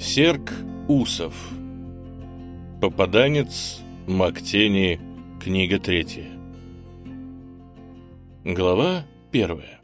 Серк Усов. Попаданец Мактени. Книга третья. Глава первая.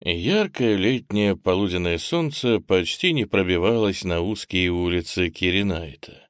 Яркое летнее полуденное солнце почти не пробивалось на узкие улицы Киринайта.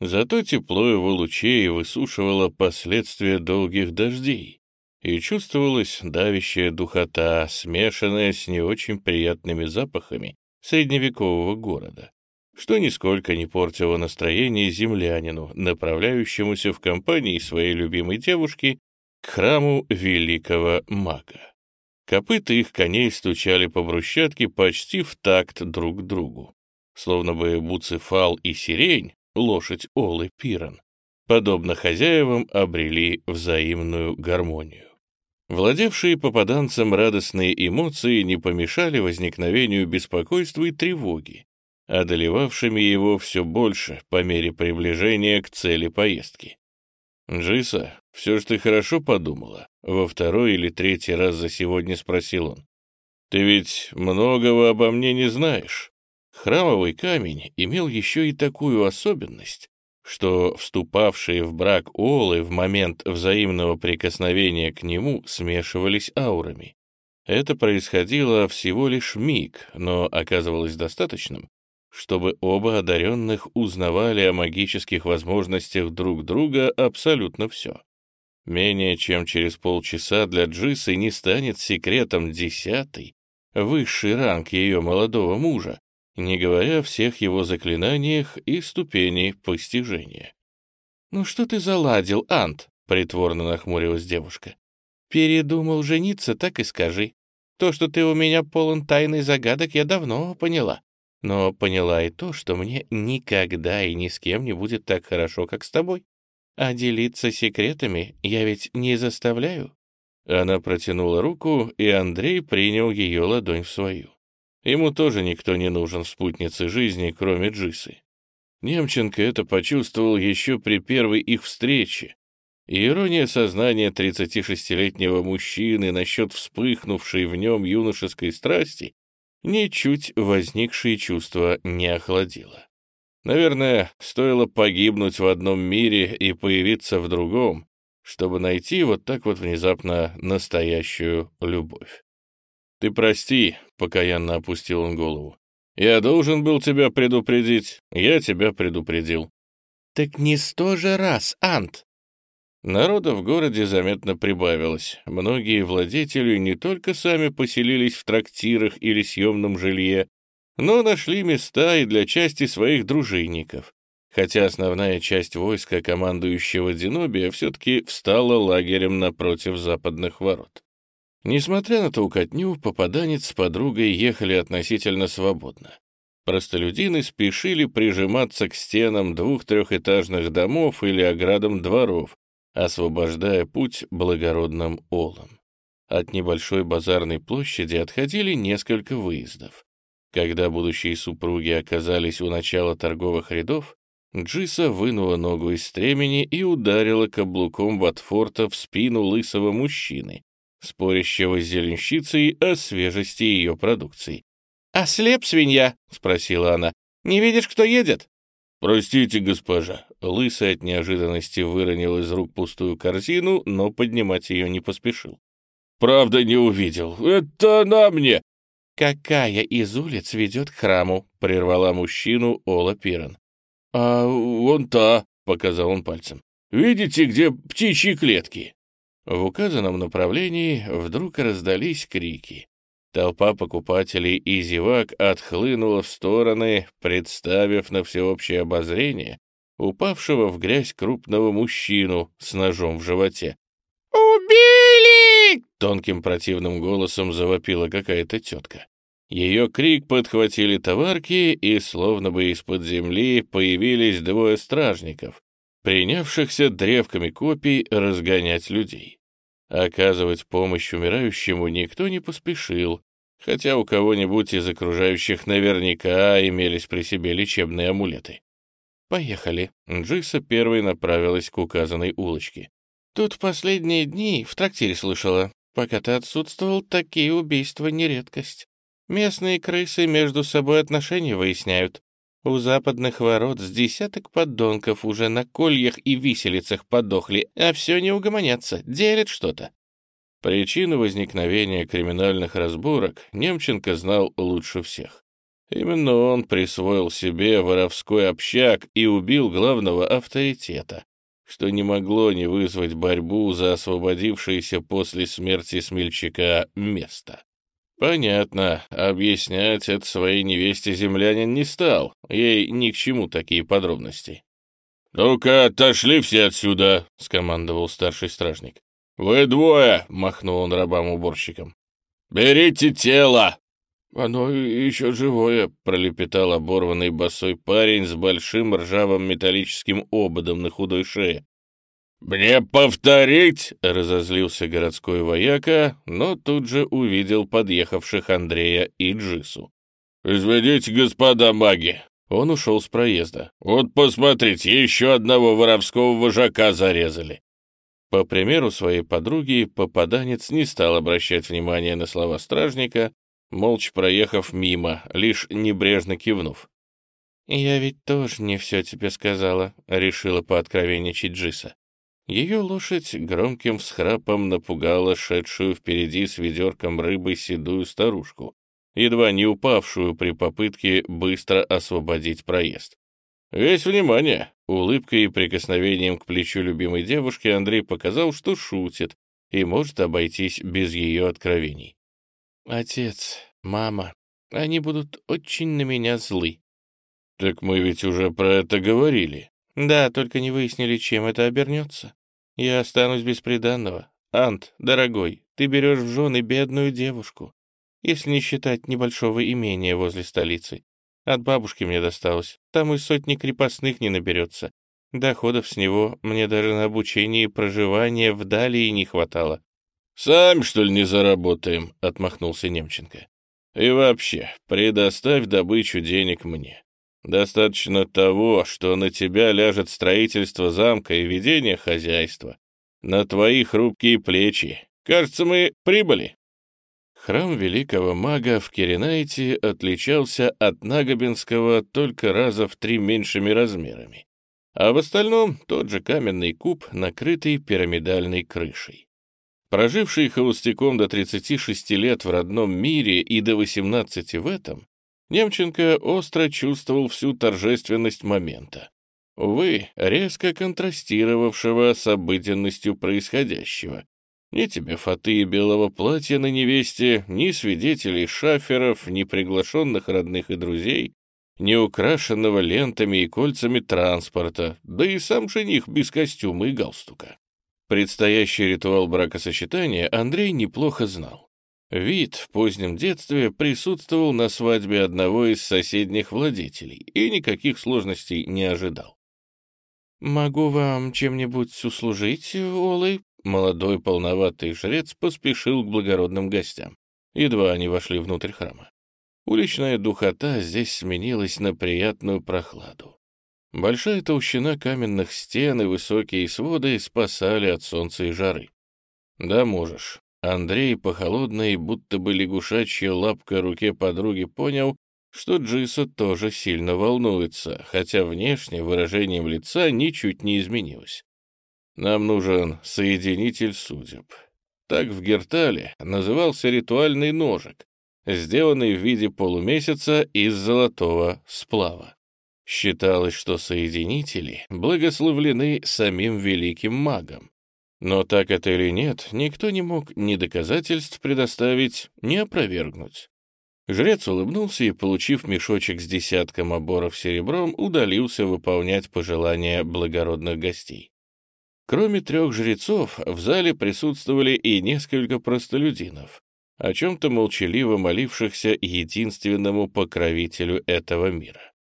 Зато тепло его лучей высушивало последствия долгих дождей, и чувствовалась давящая духота, смешанная с не очень приятными запахами средневекового города, что нисколько не портило настроение землянину, направляющемуся в компании своей любимой девушки к храму великого мага. Копыта их коней стучали по брусчатке почти в такт друг другу, словно бы Буцефал и Сирень, лошадь Олы Пирон, подобно хозяевам, обрели взаимную гармонию. Владевшие попаданцам радостные эмоции не помешали возникновению беспокойства и тревоги, одолевавшими его все больше по мере приближения к цели поездки. «Джиса, все ж ты хорошо подумала?» — во второй или третий раз за сегодня спросил он. «Ты ведь многого обо мне не знаешь». Храмовый камень имел еще и такую особенность, что вступавшие в брак олы в момент взаимного прикосновения к нему смешивались аурами. Это происходило всего лишь миг, но оказывалось достаточным, чтобы оба одаренных узнавали о магических возможностях друг друга абсолютно все. Менее чем через полчаса для Джисы не станет секретом десятый, высший ранг ее молодого мужа, не говоря о всех его заклинаниях и ступени постижения. «Ну что ты заладил, Ант?» — притворно нахмурилась девушка. «Передумал жениться, так и скажи. То, что ты у меня полон тайный загадок, я давно поняла. Но поняла и то, что мне никогда и ни с кем не будет так хорошо, как с тобой. А делиться секретами я ведь не заставляю». Она протянула руку, и Андрей принял ее ладонь в свою. Ему тоже никто не нужен в спутнице жизни, кроме Джисы. Немченко это почувствовал еще при первой их встрече. И ирония сознания 36-летнего мужчины насчет вспыхнувшей в нем юношеской страсти ничуть возникшие чувства не охладила. Наверное, стоило погибнуть в одном мире и появиться в другом, чтобы найти вот так вот внезапно настоящую любовь. «Ты прости», — покаянно опустил он голову. «Я должен был тебя предупредить. Я тебя предупредил». «Так не сто же раз, Ант!» Народа в городе заметно прибавилось. Многие владетели не только сами поселились в трактирах или съемном жилье, но нашли места и для части своих дружинников, хотя основная часть войска командующего Динобия все-таки встала лагерем напротив западных ворот. Несмотря на толкотню, попаданец с подругой ехали относительно свободно. Простолюдины спешили прижиматься к стенам двух-трехэтажных домов или оградам дворов, освобождая путь благородным олам. От небольшой базарной площади отходили несколько выездов. Когда будущие супруги оказались у начала торговых рядов, Джиса вынула ногу из стремени и ударила каблуком Ватфорта в спину лысого мужчины, спорящего с зеленщицей о свежести ее продукции. «Ослеп, свинья?» — спросила она. «Не видишь, кто едет?» «Простите, госпожа». Лысый от неожиданности выронил из рук пустую корзину, но поднимать ее не поспешил. «Правда не увидел. Это она мне!» «Какая из улиц ведет к храму?» — прервала мужчину Ола Пирон. «А вон та», — показал он пальцем. «Видите, где птичьи клетки?» В указанном направлении вдруг раздались крики. Толпа покупателей и зевак отхлынула в стороны, представив на всеобщее обозрение упавшего в грязь крупного мужчину с ножом в животе. «Убили!» — тонким противным голосом завопила какая-то тетка. Ее крик подхватили товарки, и словно бы из-под земли появились двое стражников, принявшихся древками копий разгонять людей. Оказывать помощь умирающему никто не поспешил, хотя у кого-нибудь из окружающих наверняка имелись при себе лечебные амулеты. «Поехали». Джиса первой направилась к указанной улочке. «Тут последние дни в трактире слышала. Пока ты отсутствовал, такие убийства не редкость». Местные крысы между собой отношения выясняют. У западных ворот с десяток подонков уже на кольях и виселицах подохли, а все не угомонятся, делят что-то. Причину возникновения криминальных разборок Немченко знал лучше всех. Именно он присвоил себе воровской общак и убил главного авторитета, что не могло не вызвать борьбу за освободившееся после смерти смельчака место. Понятно, объяснять это своей невесте землянин не стал, ей ни к чему такие подробности. «Ну-ка, отошли все отсюда!» — скомандовал старший стражник. «Вы двое!» — махнул он рабам-уборщикам. «Берите тело!» «Оно еще живое», — пролепетал оборванный босой парень с большим ржавым металлическим ободом на худой шее. «Мне повторить?» — разозлился городской вояка, но тут же увидел подъехавших Андрея и Джису. «Извините, господа маги!» Он ушел с проезда. «Вот посмотрите, еще одного воровского вожака зарезали!» По примеру своей подруги, попаданец не стал обращать внимания на слова стражника, молча проехав мимо, лишь небрежно кивнув. «Я ведь тоже не все тебе сказала», — решила пооткровенничать Джиса. Ее лошадь громким всхрапом напугала шедшую впереди с ведерком рыбы седую старушку, едва не упавшую при попытке быстро освободить проезд. Весь внимание, улыбкой и прикосновением к плечу любимой девушки Андрей показал, что шутит и может обойтись без ее откровений. «Отец, мама, они будут очень на меня злы». «Так мы ведь уже про это говорили», да, только не выяснили, чем это обернется. Я останусь без приданного. Ант, дорогой, ты берешь в жены бедную девушку, если не считать небольшого имения возле столицы. От бабушки мне досталось, там и сотни крепостных не наберется. Доходов с него мне даже на обучение и проживание в Далии не хватало. «Сами, что ли, не заработаем?» — отмахнулся Немченко. «И вообще, предоставь добычу денег мне. Достаточно того, что на тебя ляжет строительство замка и ведение хозяйства. На твои хрупкие плечи. Кажется, мы прибыли. Храм великого мага в Киренайте отличался от Нагобинского только раза в три меньшими размерами, а в остальном тот же каменный куб, накрытый пирамидальной крышей. Проживший холостяком до 36 лет в родном мире и до 18 в этом, Немченко остро чувствовал всю торжественность момента. Увы, резко контрастировавшего с обыденностью происходящего. Ни тебе фаты и белого платья на невесте, ни свидетелей шаферов, ни приглашенных родных и друзей, ни украшенного лентами и кольцами транспорта, да и сам жених без костюма и галстука. Предстоящий ритуал бракосочетания Андрей неплохо знал. Вид в позднем детстве присутствовал на свадьбе одного из соседних владетелей и никаких сложностей не ожидал. «Могу вам чем-нибудь услужить, Олы?» Молодой полноватый жрец поспешил к благородным гостям. Едва они вошли внутрь храма. Уличная духота здесь сменилась на приятную прохладу. Большая толщина каменных стен и высокие своды спасали от солнца и жары. «Да можешь», Андрей по холодной, будто бы лягушачья лапка руке подруги понял, что Джиса тоже сильно волнуется, хотя внешне выражением лица ничуть не изменилось. Нам нужен соединитель судеб. Так в Гертале назывался ритуальный ножик, сделанный в виде полумесяца из золотого сплава. Считалось, что соединители благословлены самим великим магом, но так это или нет, никто не мог ни доказательств предоставить, ни опровергнуть. Жрец улыбнулся и, получив мешочек с десятком оборов серебром, удалился выполнять пожелания благородных гостей. Кроме трех жрецов, в зале присутствовали и несколько простолюдинов, о чем-то молчаливо молившихся единственному покровителю этого мира.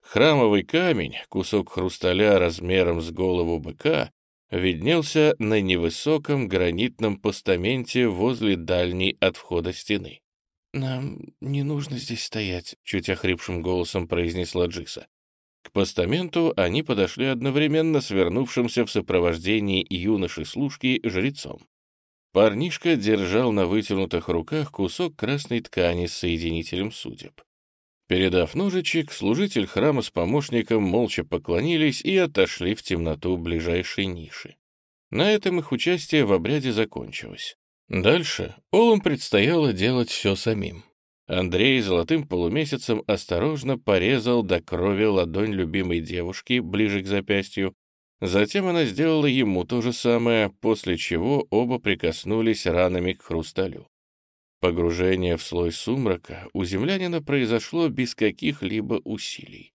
Храмовый камень, кусок хрусталя размером с голову быка, виднелся на невысоком гранитном постаменте возле дальней от входа стены. «Нам не нужно здесь стоять», — чуть охрипшим голосом произнесла Джиса. К постаменту они подошли одновременно с вернувшимся в сопровождении юноши-служки жрецом. Парнишка держал на вытянутых руках кусок красной ткани с соединителем судеб. Передав ножичек, служитель храма с помощником молча поклонились и отошли в темноту ближайшей ниши. На этом их участие в обряде закончилось. Дальше Олам предстояло делать все самим. Андрей золотым полумесяцем осторожно порезал до крови ладонь любимой девушки ближе к запястью. Затем она сделала ему то же самое, после чего оба прикоснулись ранами к хрусталю. Погружение в слой сумрака у землянина произошло без каких-либо усилий.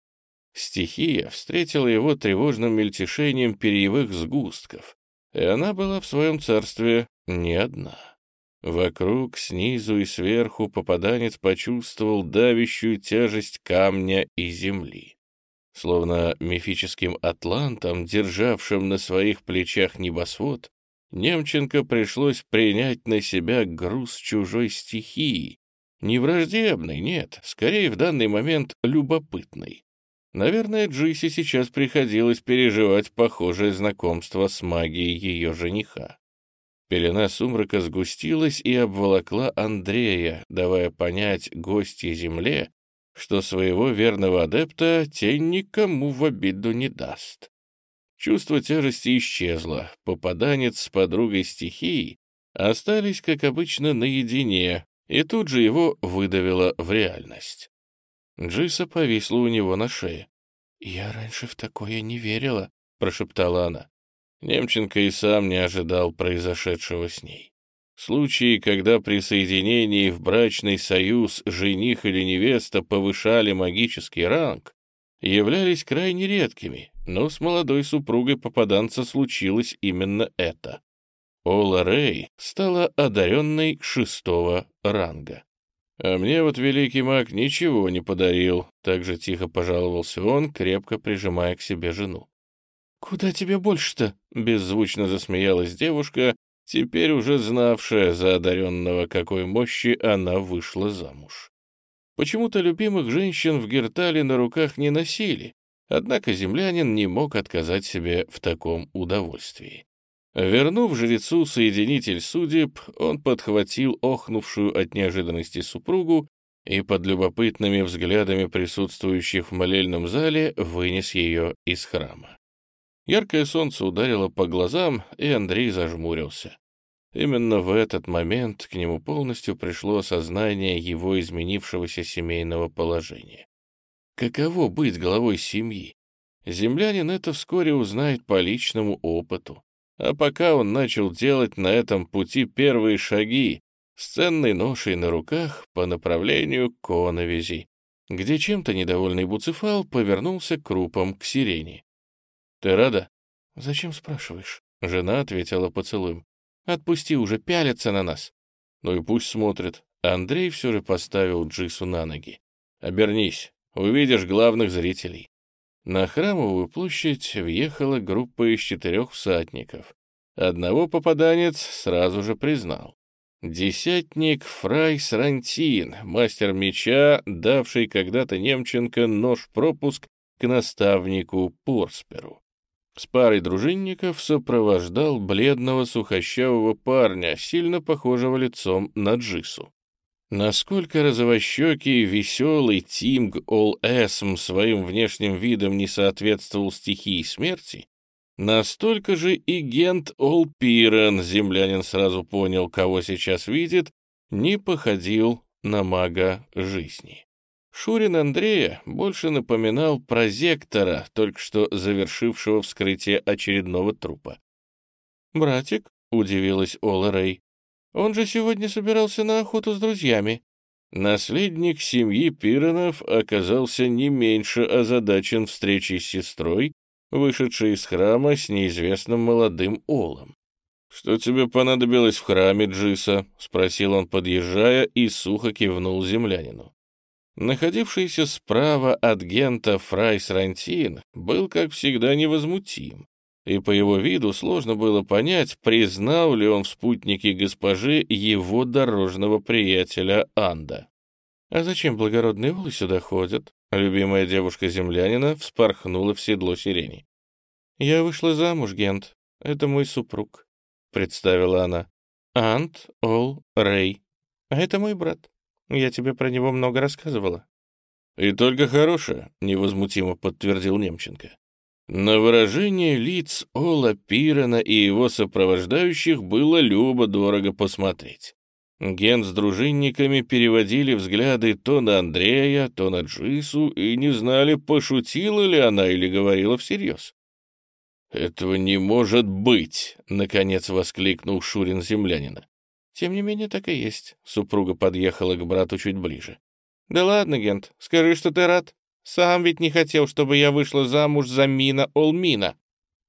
Стихия встретила его тревожным мельтешением перьевых сгустков, и она была в своем царстве не одна. Вокруг, снизу и сверху попаданец почувствовал давящую тяжесть камня и земли. Словно мифическим атлантом, державшим на своих плечах небосвод, Немченко пришлось принять на себя груз чужой стихии. Не враждебный, нет, скорее в данный момент любопытный. Наверное, Джиси сейчас приходилось переживать похожее знакомство с магией ее жениха. Пелена сумрака сгустилась и обволокла Андрея, давая понять гостье земле, что своего верного адепта тень никому в обиду не даст. Чувство тяжести исчезло, попаданец с подругой стихии остались, как обычно, наедине, и тут же его выдавило в реальность. Джиса повисла у него на шее. «Я раньше в такое не верила», — прошептала она. Немченко и сам не ожидал произошедшего с ней. Случаи, когда при соединении в брачный союз жених или невеста повышали магический ранг, являлись крайне редкими, но с молодой супругой попаданца случилось именно это. Ола Рэй стала одаренной шестого ранга. «А мне вот великий маг ничего не подарил», — так же тихо пожаловался он, крепко прижимая к себе жену. «Куда тебе больше-то?» — беззвучно засмеялась девушка, теперь уже знавшая за одаренного, какой мощи она вышла замуж. Почему-то любимых женщин в Гертале на руках не носили, однако землянин не мог отказать себе в таком удовольствии. Вернув жрецу соединитель судеб, он подхватил охнувшую от неожиданности супругу и под любопытными взглядами присутствующих в молельном зале вынес ее из храма. Яркое солнце ударило по глазам, и Андрей зажмурился. Именно в этот момент к нему полностью пришло осознание его изменившегося семейного положения. Каково быть главой семьи? Землянин это вскоре узнает по личному опыту. А пока он начал делать на этом пути первые шаги, с ценной ношей на руках по направлению к Коновизи, где чем-то недовольный Буцефал повернулся крупом к сирене. «Ты рада?» «Зачем спрашиваешь?» Жена ответила поцелуем. «Отпусти уже, пялятся на нас». «Ну и пусть смотрит». Андрей все же поставил Джису на ноги. «Обернись, увидишь главных зрителей». На Храмовую площадь въехала группа из четырех всадников. Одного попаданец сразу же признал. Десятник Фрай Срантин, мастер меча, давший когда-то Немченко нож-пропуск к наставнику Порсперу. С парой дружинников сопровождал бледного сухощавого парня, сильно похожего лицом на Джису. Насколько розовощекий, веселый Тимг Ол Эсм своим внешним видом не соответствовал стихии смерти, настолько же и Гент Ол Пирен, землянин сразу понял, кого сейчас видит, не походил на мага жизни. Шурин Андрея больше напоминал прозектора, только что завершившего вскрытие очередного трупа. «Братик», — удивилась Ола Рэй, — «он же сегодня собирался на охоту с друзьями». Наследник семьи Пиронов оказался не меньше озадачен встречей с сестрой, вышедшей из храма с неизвестным молодым Олом. «Что тебе понадобилось в храме, Джиса?» — спросил он, подъезжая, и сухо кивнул землянину. Находившийся справа от Гента Фрайс Рантин был, как всегда, невозмутим, и по его виду сложно было понять, признал ли он в спутнике госпожи его дорожного приятеля Анда. «А зачем благородные олы сюда ходят?» Любимая девушка землянина вспорхнула в седло сирени. «Я вышла замуж, Гент. Это мой супруг», — представила она. Ант Ол Рэй. А это мой брат. Я тебе про него много рассказывала». «И только хорошее», — невозмутимо подтвердил Немченко. На выражение лиц Ола Пирона и его сопровождающих было любо-дорого посмотреть. Ген с дружинниками переводили взгляды то на Андрея, то на Джису и не знали, пошутила ли она или говорила всерьез. «Этого не может быть!» — наконец воскликнул Шурин землянина. «Тем не менее, так и есть». Супруга подъехала к брату чуть ближе. «Да ладно, Гент, скажи, что ты рад. Сам ведь не хотел, чтобы я вышла замуж за Мина Олмина.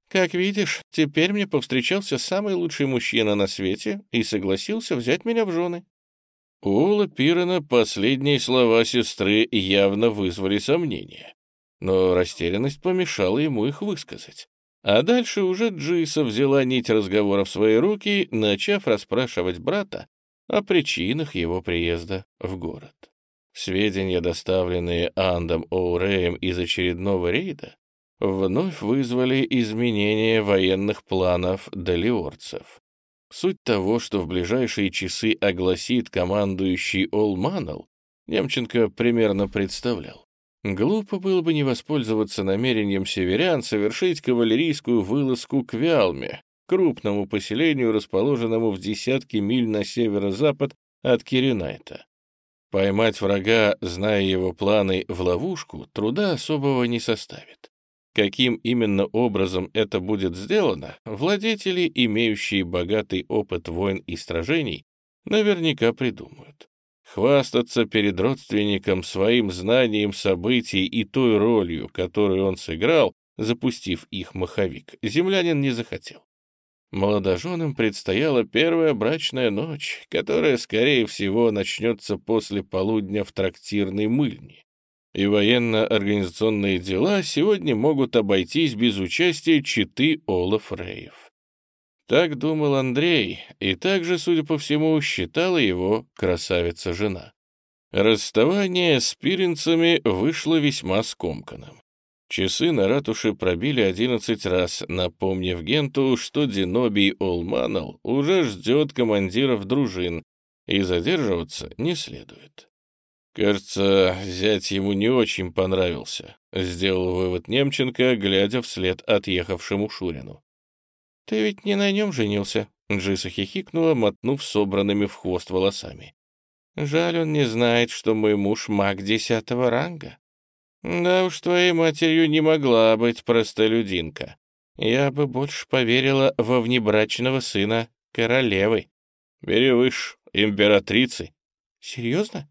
Как видишь, теперь мне повстречался самый лучший мужчина на свете и согласился взять меня в жены». У Пирона последние слова сестры явно вызвали сомнения, но растерянность помешала ему их высказать. А дальше уже Джиса взяла нить разговора в свои руки, начав расспрашивать брата о причинах его приезда в город. Сведения, доставленные Андом Оуреем из очередного рейда, вновь вызвали изменение военных планов долиорцев. Суть того, что в ближайшие часы огласит командующий Олманл, Немченко примерно представлял. Глупо было бы не воспользоваться намерением северян совершить кавалерийскую вылазку к Вялме, крупному поселению, расположенному в десятки миль на северо-запад от Киренайта. Поймать врага, зная его планы, в ловушку, труда особого не составит. Каким именно образом это будет сделано, владетели, имеющие богатый опыт войн и сражений, наверняка придумают. Хвастаться перед родственником своим знанием событий и той ролью, которую он сыграл, запустив их маховик, землянин не захотел. Молодоженам предстояла первая брачная ночь, которая, скорее всего, начнется после полудня в трактирной мыльне. И военно-организационные дела сегодня могут обойтись без участия читы Олаф Рейев. Так думал Андрей, и также, судя по всему, считала его красавица-жена. Расставание с пиренцами вышло весьма скомканным. Часы на ратуше пробили одиннадцать раз, напомнив Генту, что Динобий Олманал уже ждет командиров дружин, и задерживаться не следует. Кажется, зять ему не очень понравился, сделал вывод Немченко, глядя вслед отъехавшему Шурину. «Ты ведь не на нем женился?» Джиса хихикнула, мотнув собранными в хвост волосами. «Жаль, он не знает, что мой муж маг десятого ранга. Да уж, твоей матерью не могла быть простолюдинка. Я бы больше поверила во внебрачного сына королевы». «Бери выше, императрицы». «Серьезно?»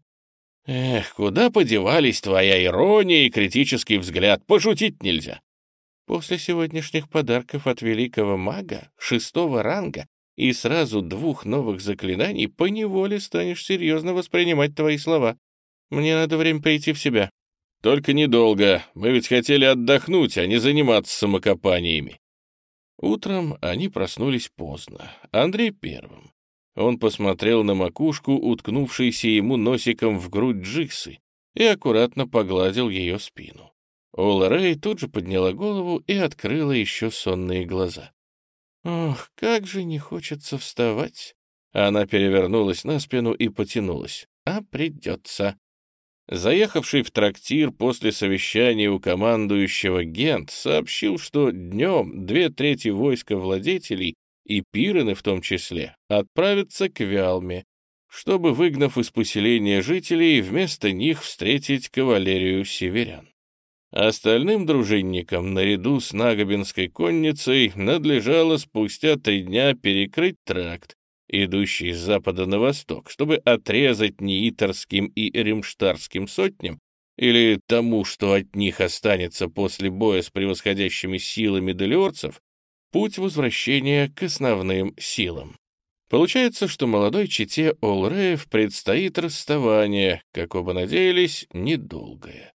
«Эх, куда подевались твоя ирония и критический взгляд? Пошутить нельзя. После сегодняшних подарков от великого мага, шестого ранга и сразу двух новых заклинаний поневоле станешь серьезно воспринимать твои слова. Мне надо время прийти в себя. Только недолго. Мы ведь хотели отдохнуть, а не заниматься самокопаниями. Утром они проснулись поздно. Андрей первым. Он посмотрел на макушку, уткнувшейся ему носиком в грудь Джиксы, и аккуратно погладил ее спину. Ола Рэй тут же подняла голову и открыла еще сонные глаза. «Ох, как же не хочется вставать!» Она перевернулась на спину и потянулась. «А придется!» Заехавший в трактир после совещания у командующего Гент сообщил, что днем две трети войска владетелей и пирены в том числе отправятся к Вялме, чтобы, выгнав из поселения жителей, вместо них встретить кавалерию северян. Остальным дружинникам, наряду с Нагобинской конницей, надлежало спустя три дня перекрыть тракт, идущий с запада на восток, чтобы отрезать Неиторским и Римштарским сотням или тому, что от них останется после боя с превосходящими силами долиорцев, путь возвращения к основным силам. Получается, что молодой чете Олреев предстоит расставание, как оба надеялись, недолгое.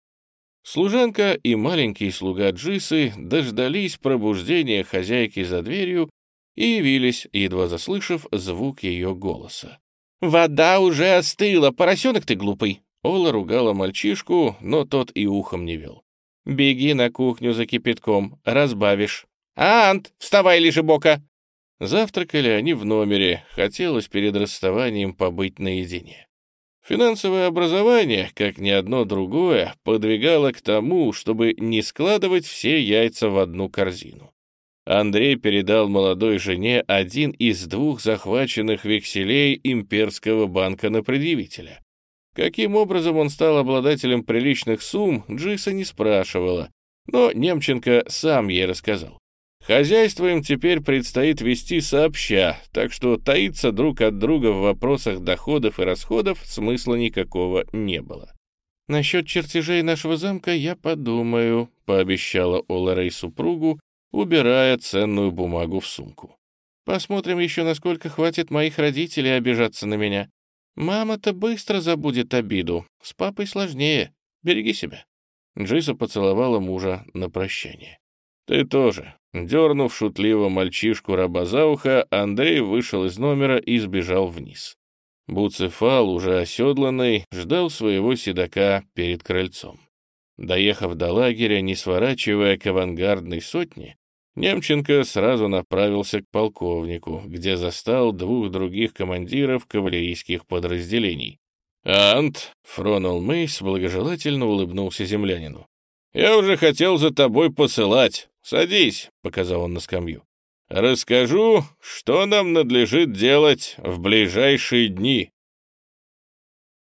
Служанка и маленький слуга Джисы дождались пробуждения хозяйки за дверью и явились, едва заслышав звук ее голоса. «Вода уже остыла, поросенок ты глупый!» Ола ругала мальчишку, но тот и ухом не вел. «Беги на кухню за кипятком, разбавишь». «Ант, вставай, лежебока!» Завтракали они в номере, хотелось перед расставанием побыть наедине. Финансовое образование, как ни одно другое, подвигало к тому, чтобы не складывать все яйца в одну корзину. Андрей передал молодой жене один из двух захваченных векселей имперского банка на предъявителя. Каким образом он стал обладателем приличных сумм, Джиса не спрашивала, но Немченко сам ей рассказал. Хозяйство им теперь предстоит вести сообща, так что таиться друг от друга в вопросах доходов и расходов смысла никакого не было. «Насчет чертежей нашего замка я подумаю», — пообещала Оларей супругу, убирая ценную бумагу в сумку. «Посмотрим еще, насколько хватит моих родителей обижаться на меня. Мама-то быстро забудет обиду, с папой сложнее. Береги себя». Джиса поцеловала мужа на прощание. «Ты тоже». Дернув шутливо мальчишку раба за ухо, Андрей вышел из номера и сбежал вниз. Буцефал, уже оседланный, ждал своего седока перед крыльцом. Доехав до лагеря, не сворачивая к авангардной сотне, Немченко сразу направился к полковнику, где застал двух других командиров кавалерийских подразделений. «Ант!» — Фронал Мейс благожелательно улыбнулся землянину. «Я уже хотел за тобой посылать. Садись», — показал он на скамью. «Расскажу, что нам надлежит делать в ближайшие дни».